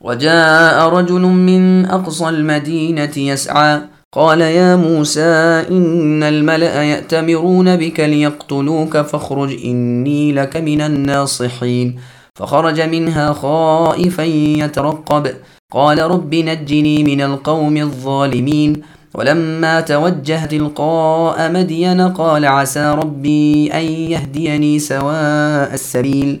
وجاء رجل من أقصى المدينة يسعى قال يا موسى إن الملأ يأتمرون بك ليقتلوك فاخرج إني لك من الناصحين. فخرج منها خائفا يترقب قال رب نجني من القوم الظالمين. ولما توجه تلقاء مدين قال عسى ربي أن يهديني سواء السبيل.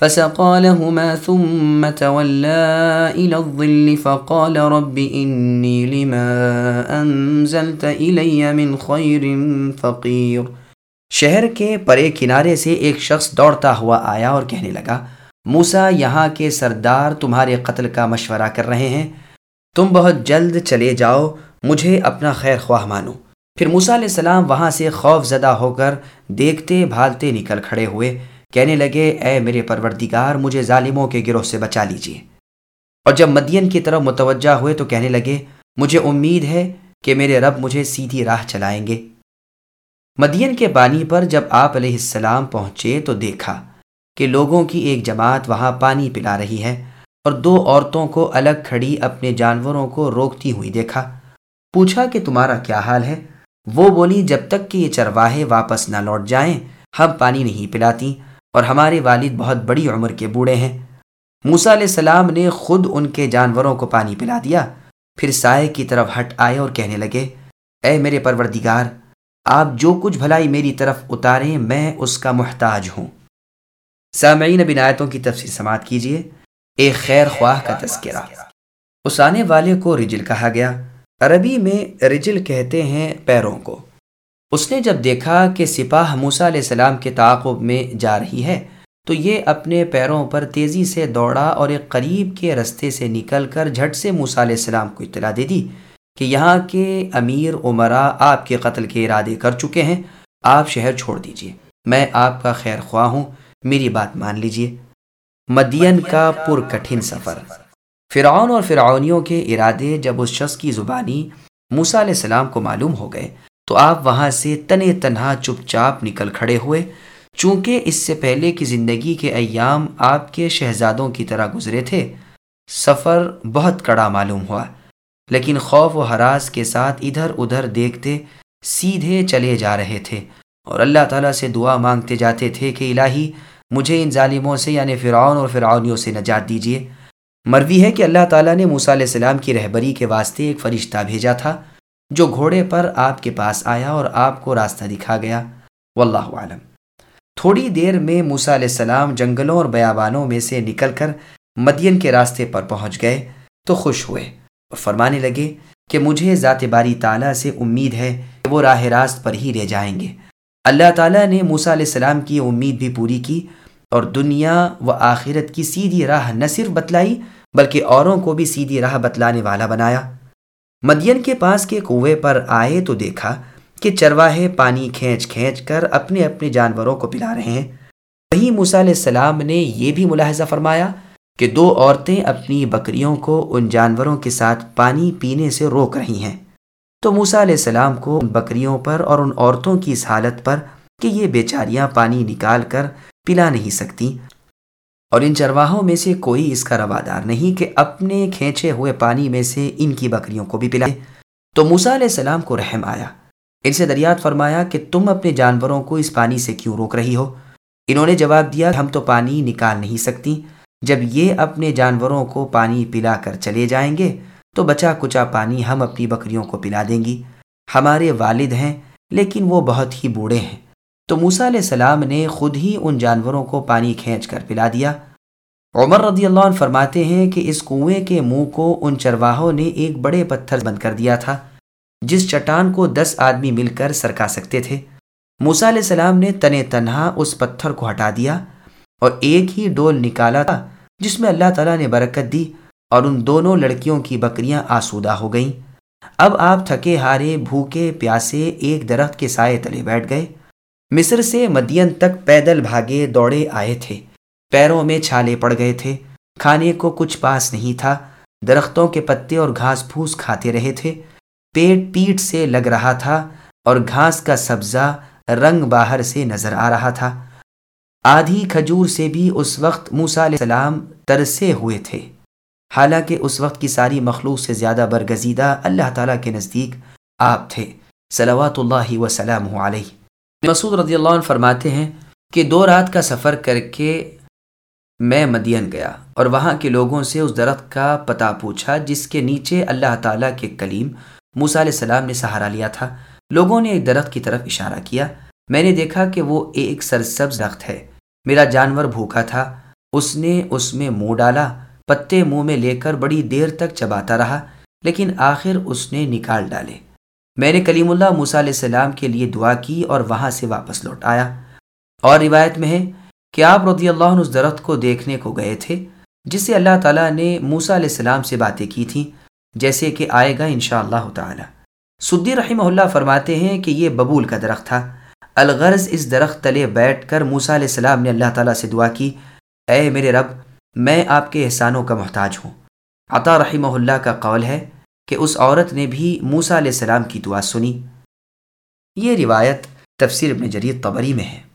فسقى لهما ثم تولى إلى الظل فقال رب إني لما أنزلت إلي من خير فقير۔ شہر کے پرے کنارے سے ایک شخص دوڑتا ہوا آیا اور کہنے لگا موسا یہاں کے سردار تمہارے قتل کا مشورہ کر رہے ہیں۔ تم بہت جلد چلے جاؤ، مجھے اپنا خیر خواہ مانو۔ پھر موسا علیہ السلام وہاں سے خوف زدہ ہو کر دیکھتے بھالتے نکل کھڑے ہوئے۔ کہنے لگے، اے میرے پروردگار، مجھے ظالموں کے گروہ سے بچا لیجیے. اور جب مدین کی طرف متوجہ ہوئے تو کہنے لگے، مجھے امید ہے کہ میرے رب مجھے سیدھی راہ چلائیں گے. مدین کے پانی پر جب آپ علیہ السلام پہنچے تو دیکھا کہ لوگوں کی ایک جماعت وہاں پانی پلا رہی ہے اور دو عورتوں کو الگ کھڑی اپنے جانوروں کو روکتی ہوئی دیکھا۔ پوچھا کہ تمہارا کیا حال ہے؟ وہ بولی، جب تک کہ یہ چرواہے واپس نہ لوٹ جائیں، ہم پانی نہیں پلاتی۔ اور ہمارے والد بہت بڑی عمر کے بوڑھے ہیں۔ موسا علیہ السلام نے خود ان کے جانوروں کو پانی پلا دیا۔ پھر سائے کی طرف ہٹ آئے اور کہنے لگے، اے میرے پروردگار، آپ جو کچھ بھلائی میری طرف اتاریں، میں اس کا محتاج ہوں۔ سامعین بنایتوں کی تفصیل سماعت کیجیے۔ ایک خیر خواہ کا تذکرہ۔ اس آنے والے کو رجل کہا گیا۔ عربی میں رجل کہتے ہیں پیروں کو۔ اس نے جب دیکھا کہ سپاہ موسا علیہ السلام کے تعاقب میں جا رہی ہے، تو یہ اپنے پیروں پر تیزی سے دوڑا اور ایک قریب کے رستے سے نکل کر جھٹ سے موسا علیہ السلام کو اطلاع دے دی کہ یہاں کے امیر عمرا آپ کے قتل کے ارادے کر چکے ہیں۔ آپ شہر چھوڑ دیجیے۔ میں آپ کا خیر خواہ ہوں۔ میری بات مان لیجیے۔ مدین کا پر کٹھن سفر۔ فرعون اور فرعونیوں کے ارادے جب اس شخص کی زبانی موسا علیہ السلام کو معلوم ہو گئے تو آپ وہاں سے تنے تنہا چپ چاپ نکل کھڑے ہوئے۔ چونکہ اس سے پہلے کی زندگی کے ایام آپ کے شہزادوں کی طرح گزرے تھے، سفر بہت کڑا معلوم ہوا۔ لیکن خوف و حراس کے ساتھ ادھر ادھر دیکھتے سیدھے چلے جا رہے تھے۔ اور اللہ تعالیٰ سے دعا مانگتے جاتے تھے کہ الہی، مجھے ان ظالموں سے یعنی فرعون اور فرعونیوں سے نجات دیجیے۔ مروی ہے کہ اللہ تعالیٰ نے موسیٰ علیہ السلام کی رہبری کے واسطے ایک فرشتہ بھیجا تھا۔ جو گھوڑے پر آپ کے پاس آیا اور آپ کو راستہ دکھا گیا۔ واللہ عالم تھوڑی دیر میں موسیٰ علیہ السلام جنگلوں اور بیابانوں میں سے نکل کر مدین کے راستے پر پہنچ گئے تو خوش ہوئے اور فرمانے لگے کہ مجھے ذات باری تعالیٰ سے امید ہے کہ وہ راہ راست پر ہی رہ جائیں گے۔ اللہ تعالیٰ نے موسیٰ علیہ السلام کی امید بھی پوری کی اور دنیا و آخرت کی سیدھی راہ نہ صرف بتلائی بلکہ اوروں کو بھی سیدھی راہ بتلانے والا بنایا۔ مدین کے پاس کے کنویں پر آئے تو دیکھا کہ چرواہے پانی کھینچ کھینچ کر اپنے اپنے جانوروں کو پلا رہے ہیں۔ وہیں موسیٰ علیہ السلام نے یہ بھی ملاحظہ فرمایا کہ دو عورتیں اپنی بکریوں کو ان جانوروں کے ساتھ پانی پینے سے روک رہی ہیں۔ تو موسیٰ علیہ السلام کو ان بکریوں پر اور ان عورتوں کی اس حالت پر کہ یہ بیچاریاں پانی نکال کر پلا نہیں سکتی۔ اور ان چرواہوں میں سے کوئی اس کا روادار نہیں کہ اپنے کھینچے ہوئے پانی میں سے ان کی بکریوں کو بھی پلائے۔ تو موسا علیہ السلام کو رحم آیا۔ ان سے دریات فرمایا کہ تم اپنے جانوروں کو اس پانی سے کیوں روک رہی ہو؟ انہوں نے جواب دیا، ہم تو پانی نکال نہیں سکتی۔ جب یہ اپنے جانوروں کو پانی پلا کر چلے جائیں گے، تو بچا کچا پانی ہم اپنی بکریوں کو پلا دیں گی۔ ہمارے والد ہیں، لیکن وہ بہت ہی بوڑھے ہیں۔ تو موسا علیہ السلام نے خود ہی ان جانوروں کو پانی کھینچ کر پلا دیا۔ عمر رضی اللہ عنہ فرماتے ہیں کہ اس کنویں کے منہ کو ان چرواہوں نے ایک بڑے پتھر بند کر دیا تھا، جس چٹان کو دس آدمی مل کر سرکا سکتے تھے۔ موسا علیہ السلام نے تن تنہا اس پتھر کو ہٹا دیا اور ایک ہی ڈول نکالا تھا، جس میں اللہ تعالیٰ نے برکت دی اور ان دونوں لڑکیوں کی بکریاں آسودہ ہو گئیں۔ اب آپ تھکے ہارے، بھوکے، پیاسے ایک درخت کے سائے تلے بیٹھ گئے۔ مصر سے مدین تک پیدل بھاگے دوڑے آئے تھے۔ پیروں میں چھالے پڑ گئے تھے۔ کھانے کو کچھ پاس نہیں تھا۔ درختوں کے پتے اور گھاس پھوس کھاتے رہے تھے۔ پیٹ پیٹ سے لگ رہا تھا اور گھاس کا سبزہ رنگ باہر سے نظر آ رہا تھا۔ آدھی کھجور سے بھی اس وقت موسا علیہ السلام ترسے ہوئے تھے۔ حالانکہ اس وقت کی ساری مخلوق سے زیادہ برگزیدہ اللہ تعالیٰ کے نزدیک آپ تھے۔ صلوات اللہ وسلم علیہ۔ مسعود رضی اللہ عنہ فرماتے ہیں کہ دو رات کا سفر کر کے میں مدین گیا اور وہاں کے لوگوں سے اس درخت کا پتہ پوچھا، جس کے نیچے اللہ تعالیٰ کے کلیم موسا علیہ السلام نے سہارا لیا تھا۔ لوگوں نے ایک درخت کی طرف اشارہ کیا۔ میں نے دیکھا کہ وہ ایک سرسبز درخت ہے۔ میرا جانور بھوکا تھا۔ اس نے اس میں منہ ڈالا۔ پتے منہ میں لے کر بڑی دیر تک چباتا رہا، لیکن آخر اس نے نکال ڈالے۔ میں نے کلیم اللہ موسیٰ علیہ السلام کے لیے دعا کی اور وہاں سے واپس لوٹ آیا۔ اور روایت میں ہے کہ آپ رضی اللہ عنہ اس درخت کو دیکھنے کو گئے تھے جس سے اللہ تعالیٰ نے موسا علیہ السلام سے باتیں کی تھیں، جیسے کہ آئے گا ان شاء اللہ تعالیٰ۔ سدی رحمہ اللہ فرماتے ہیں کہ یہ ببول کا درخت تھا۔ الغرض اس درخت تلے بیٹھ کر موسا علیہ السلام نے اللہ تعالیٰ سے دعا کی، اے میرے رب، میں آپ کے احسانوں کا محتاج ہوں۔ عطا رحمہ اللہ کا قول ہے کہ اس عورت نے بھی موسا علیہ السلام کی دعا سنی۔ یہ روایت تفسیر ابن جرید طبری میں ہے۔